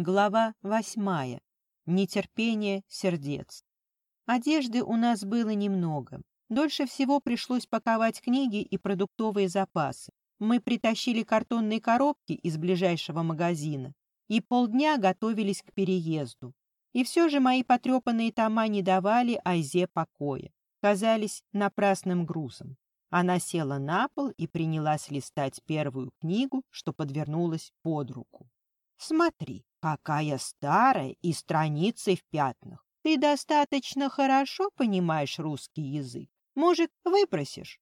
Глава восьмая. Нетерпение сердец. Одежды у нас было немного. Дольше всего пришлось паковать книги и продуктовые запасы. Мы притащили картонные коробки из ближайшего магазина и полдня готовились к переезду. И все же мои потрепанные тома не давали Айзе покоя, казались напрасным грузом. Она села на пол и принялась листать первую книгу, что подвернулась под руку. «Смотри, Какая старая и страницы в пятнах. Ты достаточно хорошо понимаешь русский язык. Может, выпросишь?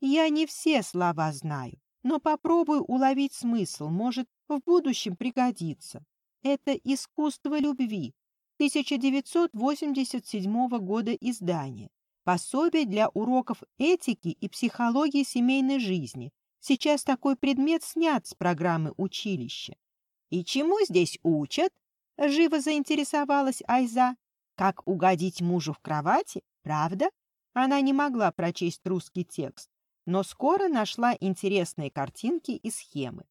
Я не все слова знаю, но попробую уловить смысл, может, в будущем пригодится. Это «Искусство любви» 1987 года издания. Пособие для уроков этики и психологии семейной жизни. Сейчас такой предмет снят с программы училища. «И чему здесь учат?» — живо заинтересовалась Айза. «Как угодить мужу в кровати? Правда?» Она не могла прочесть русский текст, но скоро нашла интересные картинки и схемы.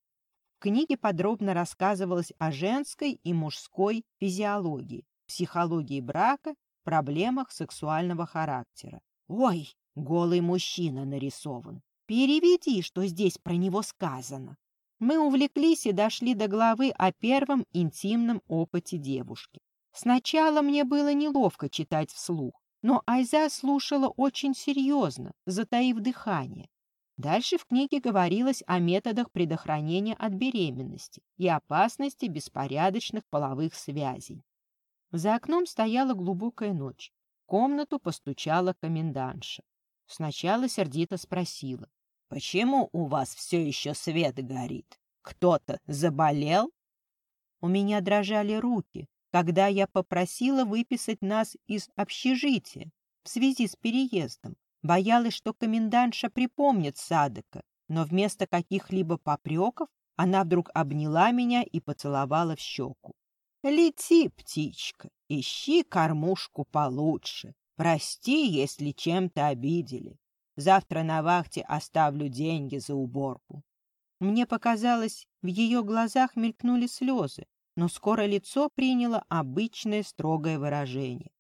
В книге подробно рассказывалось о женской и мужской физиологии, психологии брака, проблемах сексуального характера. «Ой, голый мужчина нарисован! Переведи, что здесь про него сказано!» Мы увлеклись и дошли до главы о первом интимном опыте девушки. Сначала мне было неловко читать вслух, но Айза слушала очень серьезно, затаив дыхание. Дальше в книге говорилось о методах предохранения от беременности и опасности беспорядочных половых связей. За окном стояла глубокая ночь. В комнату постучала комендантша. Сначала сердито спросила. Почему у вас все еще свет горит? Кто-то заболел? У меня дрожали руки, когда я попросила выписать нас из общежития в связи с переездом. Боялась, что комендантша припомнит Садыка, но вместо каких-либо попреков она вдруг обняла меня и поцеловала в щеку. «Лети, птичка, ищи кормушку получше. Прости, если чем-то обидели. Завтра на вахте оставлю деньги за уборку. Мне показалось, в ее глазах мелькнули слезы, но скоро лицо приняло обычное строгое выражение.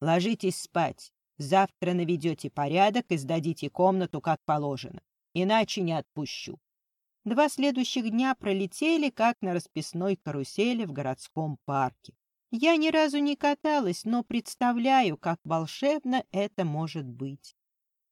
«Ложитесь спать. Завтра наведете порядок и сдадите комнату, как положено. Иначе не отпущу». Два следующих дня пролетели, как на расписной карусели в городском парке. Я ни разу не каталась, но представляю, как волшебно это может быть.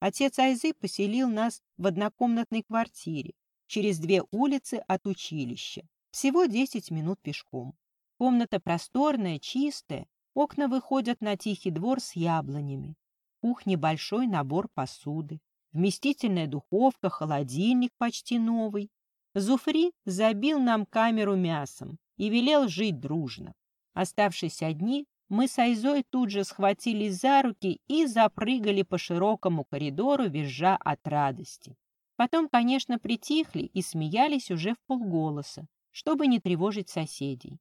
Отец Айзы поселил нас в однокомнатной квартире через две улицы от училища. Всего 10 минут пешком. Комната просторная, чистая, окна выходят на тихий двор с яблонями. В кухне большой набор посуды. Вместительная духовка, холодильник почти новый. Зуфри забил нам камеру мясом и велел жить дружно. Оставшись одни, мы с Айзой тут же схватились за руки и запрыгали по широкому коридору, визжа от радости. Потом, конечно, притихли и смеялись уже в полголоса, чтобы не тревожить соседей.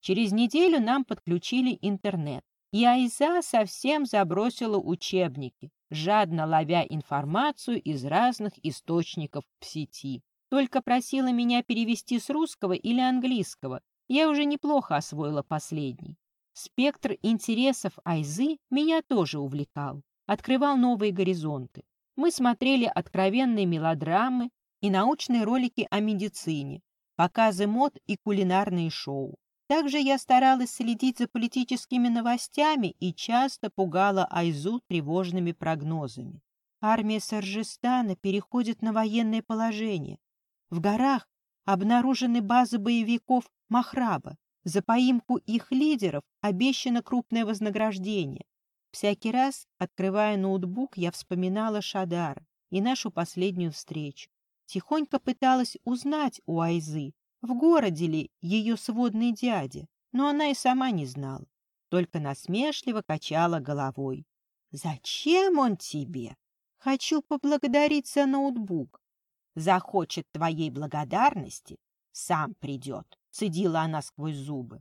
Через неделю нам подключили интернет, и Айза совсем забросила учебники, жадно ловя информацию из разных источников в сети. Только просила меня перевести с русского или английского. Я уже неплохо освоила последний. Спектр интересов Айзы меня тоже увлекал, открывал новые горизонты. Мы смотрели откровенные мелодрамы и научные ролики о медицине, показы мод и кулинарные шоу. Также я старалась следить за политическими новостями и часто пугала Айзу тревожными прогнозами. Армия Саржистана переходит на военное положение. В горах обнаружены базы боевиков Махраба. За поимку их лидеров обещано крупное вознаграждение. Всякий раз, открывая ноутбук, я вспоминала Шадара и нашу последнюю встречу. Тихонько пыталась узнать у Айзы, в городе ли ее сводный дядя, но она и сама не знала, только насмешливо качала головой. «Зачем он тебе? Хочу поблагодарить за ноутбук. Захочет твоей благодарности, сам придет. — цедила она сквозь зубы.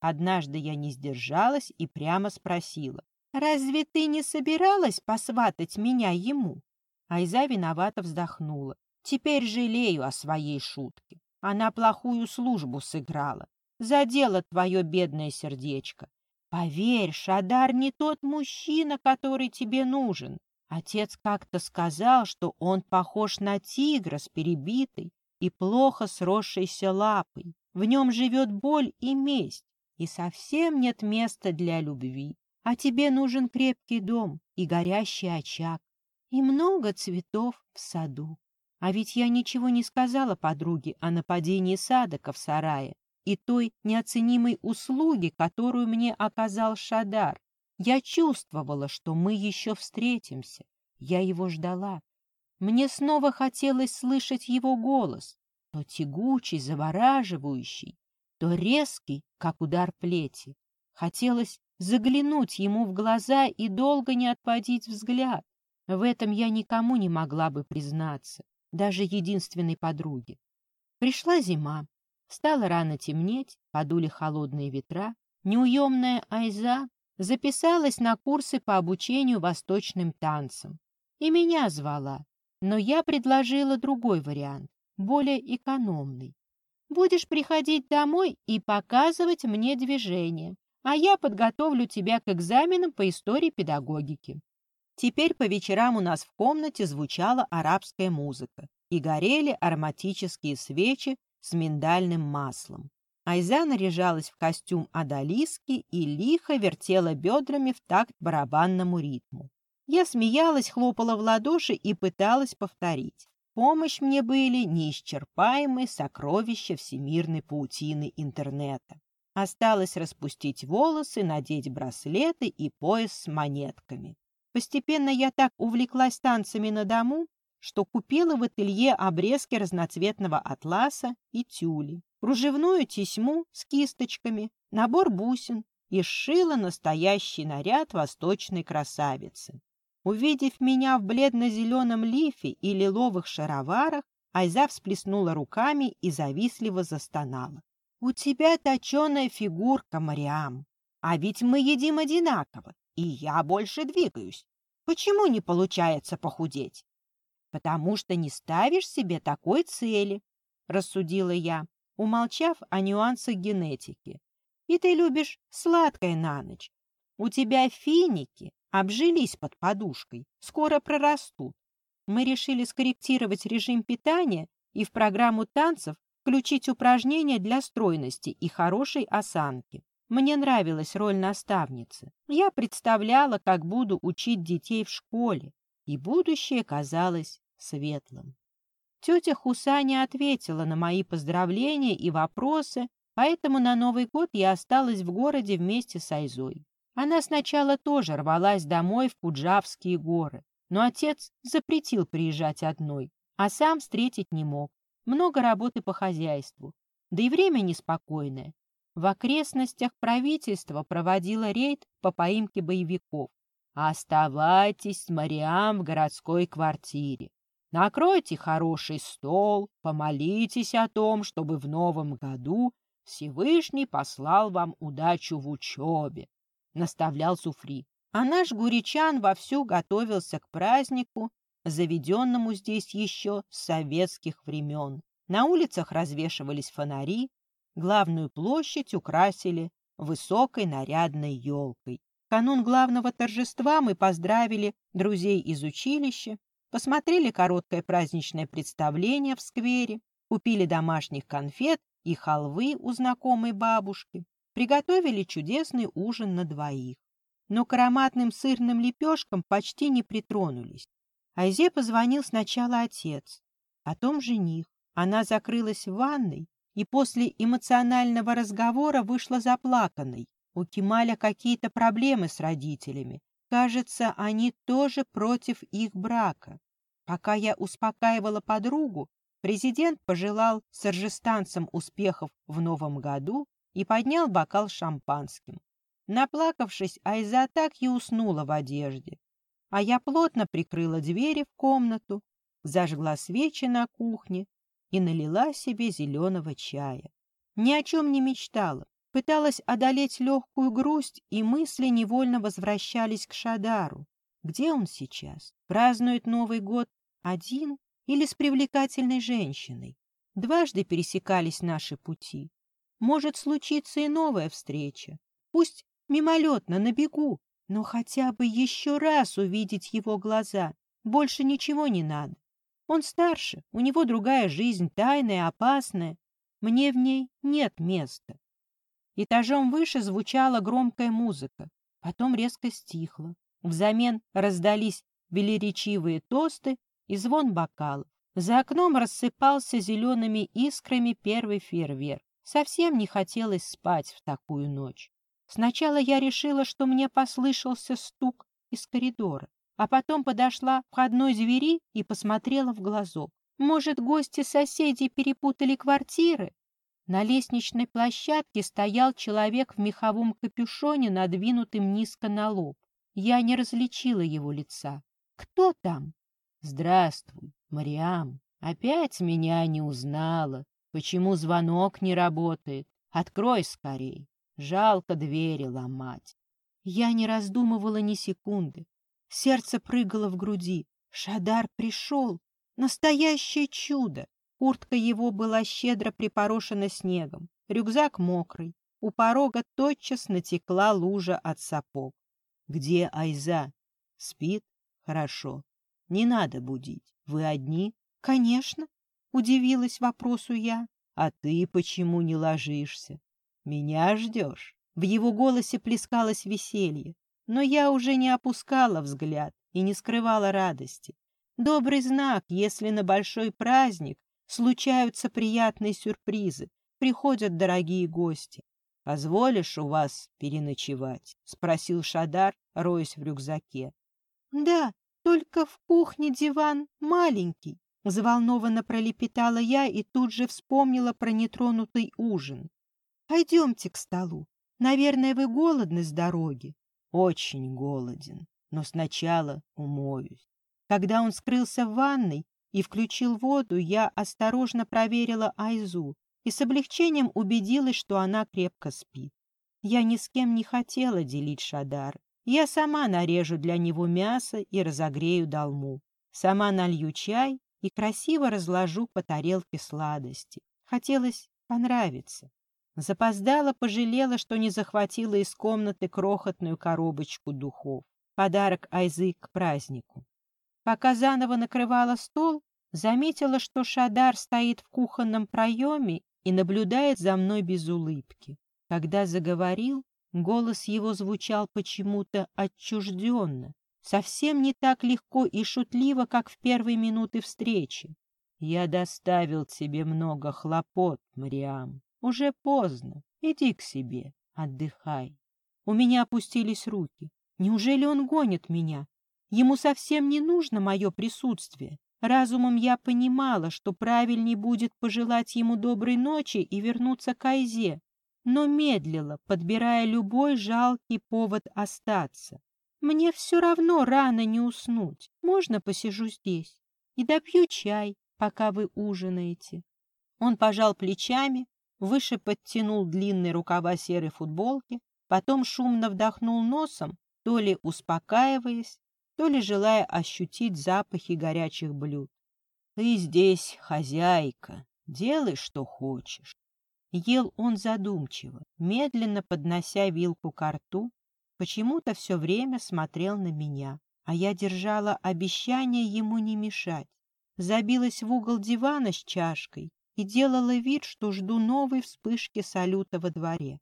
Однажды я не сдержалась и прямо спросила. «Разве ты не собиралась посватать меня ему?» Айза виновато вздохнула. «Теперь жалею о своей шутке. Она плохую службу сыграла. задело твое бедное сердечко. Поверь, Шадар не тот мужчина, который тебе нужен. Отец как-то сказал, что он похож на тигра с перебитой и плохо сросшейся лапой. В нем живет боль и месть, и совсем нет места для любви. А тебе нужен крепкий дом и горящий очаг, и много цветов в саду. А ведь я ничего не сказала подруге о нападении Садака в сарае и той неоценимой услуги, которую мне оказал Шадар. Я чувствовала, что мы еще встретимся. Я его ждала. Мне снова хотелось слышать его голос, то тягучий, завораживающий, то резкий, как удар плети. Хотелось заглянуть ему в глаза и долго не отводить взгляд. В этом я никому не могла бы признаться, даже единственной подруге. Пришла зима, стало рано темнеть, подули холодные ветра. Неуемная Айза записалась на курсы по обучению восточным танцам. И меня звала, но я предложила другой вариант, более экономный. Будешь приходить домой и показывать мне движение а я подготовлю тебя к экзаменам по истории педагогики. Теперь по вечерам у нас в комнате звучала арабская музыка и горели ароматические свечи с миндальным маслом. Айза наряжалась в костюм адалиски и лихо вертела бедрами в такт барабанному ритму. Я смеялась, хлопала в ладоши и пыталась повторить. Помощь мне были неисчерпаемые сокровища всемирной паутины интернета. Осталось распустить волосы, надеть браслеты и пояс с монетками. Постепенно я так увлеклась танцами на дому, что купила в ателье обрезки разноцветного атласа и тюли, кружевную тесьму с кисточками, набор бусин и сшила настоящий наряд восточной красавицы. Увидев меня в бледно-зеленом лифе и лиловых шароварах, Айза всплеснула руками и завистливо застонала. «У тебя точеная фигурка, Мариам. А ведь мы едим одинаково, и я больше двигаюсь. Почему не получается похудеть?» «Потому что не ставишь себе такой цели», — рассудила я, умолчав о нюансах генетики. «И ты любишь сладкое на ночь. У тебя финики обжились под подушкой, скоро прорастут. Мы решили скорректировать режим питания и в программу танцев включить упражнения для стройности и хорошей осанки. Мне нравилась роль наставницы. Я представляла, как буду учить детей в школе, и будущее казалось светлым. Тетя Хуса не ответила на мои поздравления и вопросы, поэтому на Новый год я осталась в городе вместе с Айзой. Она сначала тоже рвалась домой в Пуджавские горы, но отец запретил приезжать одной, а сам встретить не мог много работы по хозяйству, да и время неспокойное. В окрестностях правительство проводило рейд по поимке боевиков. Оставайтесь с Мариам в городской квартире. Накройте хороший стол, помолитесь о том, чтобы в новом году Всевышний послал вам удачу в учебе, — наставлял Суфри. А наш Гуричан вовсю готовился к празднику заведенному здесь еще с советских времен. На улицах развешивались фонари, главную площадь украсили высокой нарядной елкой. В канун главного торжества мы поздравили друзей из училища, посмотрели короткое праздничное представление в сквере, купили домашних конфет и халвы у знакомой бабушки, приготовили чудесный ужин на двоих. Но к ароматным сырным лепешкам почти не притронулись. Айзе позвонил сначала отец, потом жених. Она закрылась в ванной и после эмоционального разговора вышла заплаканной. У Кемаля какие-то проблемы с родителями. Кажется, они тоже против их брака. Пока я успокаивала подругу, президент пожелал саржестанцам успехов в новом году и поднял бокал шампанским. Наплакавшись, Айза так и уснула в одежде а я плотно прикрыла двери в комнату, зажгла свечи на кухне и налила себе зеленого чая. Ни о чем не мечтала, пыталась одолеть легкую грусть, и мысли невольно возвращались к Шадару. Где он сейчас? Празднует Новый год один или с привлекательной женщиной? Дважды пересекались наши пути. Может случиться и новая встреча. Пусть мимолетно, на бегу, но хотя бы еще раз увидеть его глаза. Больше ничего не надо. Он старше, у него другая жизнь, тайная, опасная. Мне в ней нет места. Этажом выше звучала громкая музыка, потом резко стихла. Взамен раздались велеречивые тосты и звон бокалов. За окном рассыпался зелеными искрами первый фейерверк. Совсем не хотелось спать в такую ночь. Сначала я решила, что мне послышался стук из коридора, а потом подошла к входной двери и посмотрела в глазок. Может, гости соседей перепутали квартиры? На лестничной площадке стоял человек в меховом капюшоне, надвинутым низко на лоб. Я не различила его лица. «Кто там?» «Здравствуй, Мариам. Опять меня не узнала. Почему звонок не работает? Открой скорей. Жалко двери ломать». Я не раздумывала ни секунды. Сердце прыгало в груди. Шадар пришел. Настоящее чудо. Куртка его была щедро припорошена снегом. Рюкзак мокрый. У порога тотчас натекла лужа от сапог. Где Айза? Спит? Хорошо. Не надо будить. Вы одни? Конечно. Удивилась вопросу я. А ты почему не ложишься? Меня ждешь? В его голосе плескалось веселье. Но я уже не опускала взгляд и не скрывала радости. Добрый знак, если на большой праздник случаются приятные сюрпризы, приходят дорогие гости. «Позволишь у вас переночевать?» — спросил Шадар, роясь в рюкзаке. «Да, только в кухне диван маленький», — взволнованно пролепетала я и тут же вспомнила про нетронутый ужин. «Пойдемте к столу. Наверное, вы голодны с дороги». «Очень голоден, но сначала умоюсь». Когда он скрылся в ванной и включил воду, я осторожно проверила Айзу и с облегчением убедилась, что она крепко спит. Я ни с кем не хотела делить Шадар. Я сама нарежу для него мясо и разогрею долму. Сама налью чай и красиво разложу по тарелке сладости. Хотелось понравиться. Запоздала, пожалела, что не захватила из комнаты крохотную коробочку духов. Подарок Айзы к празднику. Пока заново накрывала стол, заметила, что Шадар стоит в кухонном проеме и наблюдает за мной без улыбки. Когда заговорил, голос его звучал почему-то отчужденно, совсем не так легко и шутливо, как в первые минуты встречи. «Я доставил тебе много хлопот, Мариам. Уже поздно. Иди к себе, отдыхай». У меня опустились руки. Неужели он гонит меня? Ему совсем не нужно мое присутствие. Разумом я понимала, что правильнее будет пожелать ему доброй ночи и вернуться к Айзе, но медлила, подбирая любой жалкий повод остаться. Мне все равно рано не уснуть. Можно посижу здесь и допью чай, пока вы ужинаете. Он пожал плечами, выше подтянул длинные рукава серой футболки, потом шумно вдохнул носом, то ли успокаиваясь, то ли желая ощутить запахи горячих блюд. «Ты здесь хозяйка, делай, что хочешь». Ел он задумчиво, медленно поднося вилку к рту, почему-то все время смотрел на меня, а я держала обещание ему не мешать. Забилась в угол дивана с чашкой и делала вид, что жду новой вспышки салюта во дворе.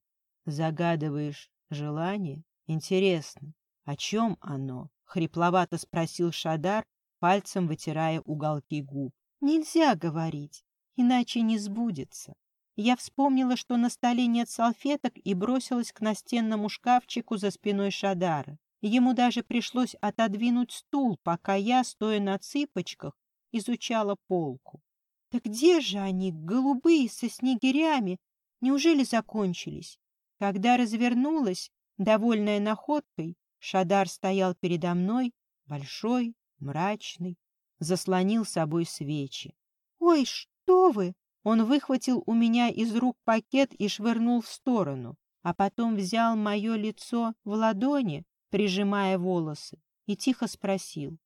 Загадываешь желание? Интересно, о чем оно? — хрипловато спросил Шадар, пальцем вытирая уголки губ. «Нельзя говорить, иначе не сбудется». Я вспомнила, что на столе нет салфеток, и бросилась к настенному шкафчику за спиной Шадара. Ему даже пришлось отодвинуть стул, пока я, стоя на цыпочках, изучала полку. «Так где же они, голубые, со снегирями? Неужели закончились?» Когда развернулась, довольная находкой, Шадар стоял передо мной, большой, мрачный, заслонил собой свечи. «Ой, что вы!» Он выхватил у меня из рук пакет и швырнул в сторону, а потом взял мое лицо в ладони, прижимая волосы, и тихо спросил,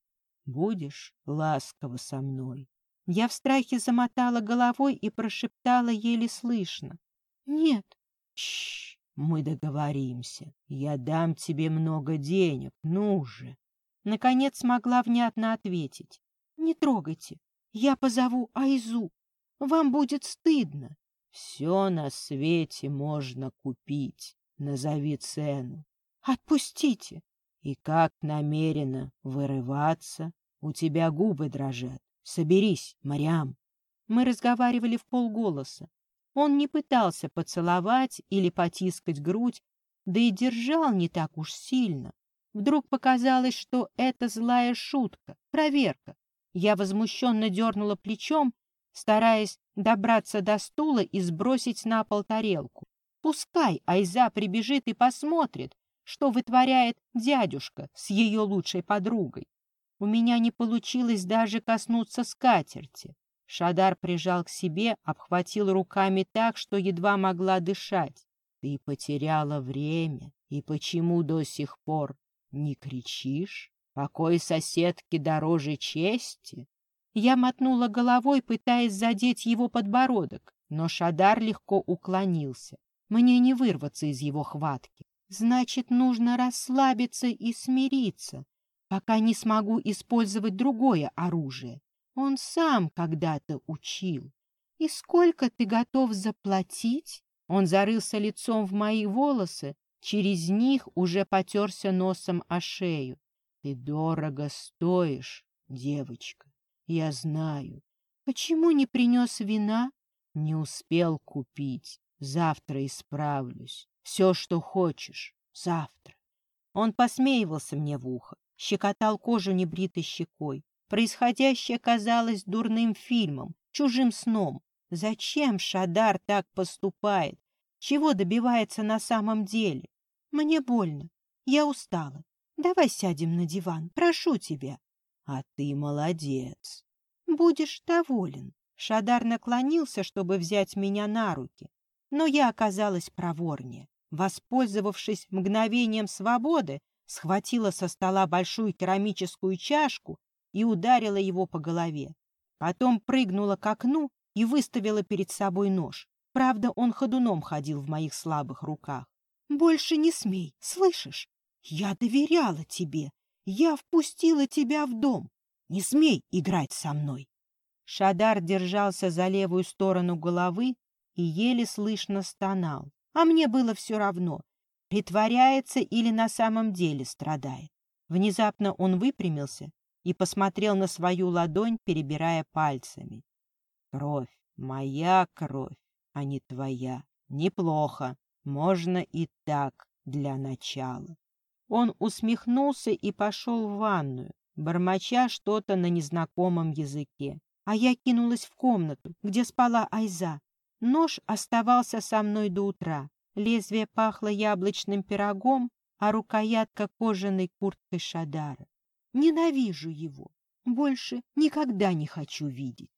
«Будешь ласково со мной?» Я в страхе замотала головой и прошептала еле слышно, Нет. Чш, мы договоримся. Я дам тебе много денег, ну же. Наконец смогла внятно ответить. Не трогайте. Я позову Айзу. Вам будет стыдно. Все на свете можно купить. Назови цену. Отпустите. И как намерена вырываться? У тебя губы дрожат. Соберись, Мариам. Мы разговаривали в полголоса. Он не пытался поцеловать или потискать грудь, да и держал не так уж сильно. Вдруг показалось, что это злая шутка, проверка. Я возмущенно дернула плечом, стараясь добраться до стула и сбросить на пол тарелку. Пускай Айза прибежит и посмотрит, что вытворяет дядюшка с ее лучшей подругой. У меня не получилось даже коснуться скатерти. Шадар прижал к себе, обхватил руками так, что едва могла дышать. Ты потеряла время, и почему до сих пор не кричишь? Покой соседки дороже чести? Я мотнула головой, пытаясь задеть его подбородок, но Шадар легко уклонился. Мне не вырваться из его хватки. Значит, нужно расслабиться и смириться, пока не смогу использовать другое оружие. Он сам когда-то учил. И сколько ты готов заплатить? Он зарылся лицом в мои волосы, через них уже потерся носом о шею. Ты дорого стоишь, девочка. Я знаю. Почему не принес вина? Не успел купить. Завтра исправлюсь. Все, что хочешь. Завтра. Он посмеивался мне в ухо, щекотал кожу небритой щекой. Происходящее казалось дурным фильмом, чужим сном. Зачем Шадар так поступает? Чего добивается на самом деле? Мне больно. Я устала. Давай сядем на диван, прошу тебя. А ты молодец. Будешь доволен. Шадар наклонился, чтобы взять меня на руки. Но я оказалась проворнее. Воспользовавшись мгновением свободы, схватила со стола большую керамическую чашку и ударила его по голове. Потом прыгнула к окну и выставила перед собой нож. Правда, он ходуном ходил в моих слабых руках. «Больше не смей, слышишь? Я доверяла тебе. Я впустила тебя в дом. Не смей играть со мной!» Шадар держался за левую сторону головы и еле слышно стонал. А мне было все равно, притворяется или на самом деле страдает. Внезапно он выпрямился и посмотрел на свою ладонь, перебирая пальцами. «Кровь, моя кровь, а не твоя. Неплохо, можно и так для начала». Он усмехнулся и пошел в ванную, бормоча что-то на незнакомом языке. А я кинулась в комнату, где спала Айза. Нож оставался со мной до утра. Лезвие пахло яблочным пирогом, а рукоятка кожаной курткой Шадара. Ненавижу его. Больше никогда не хочу видеть.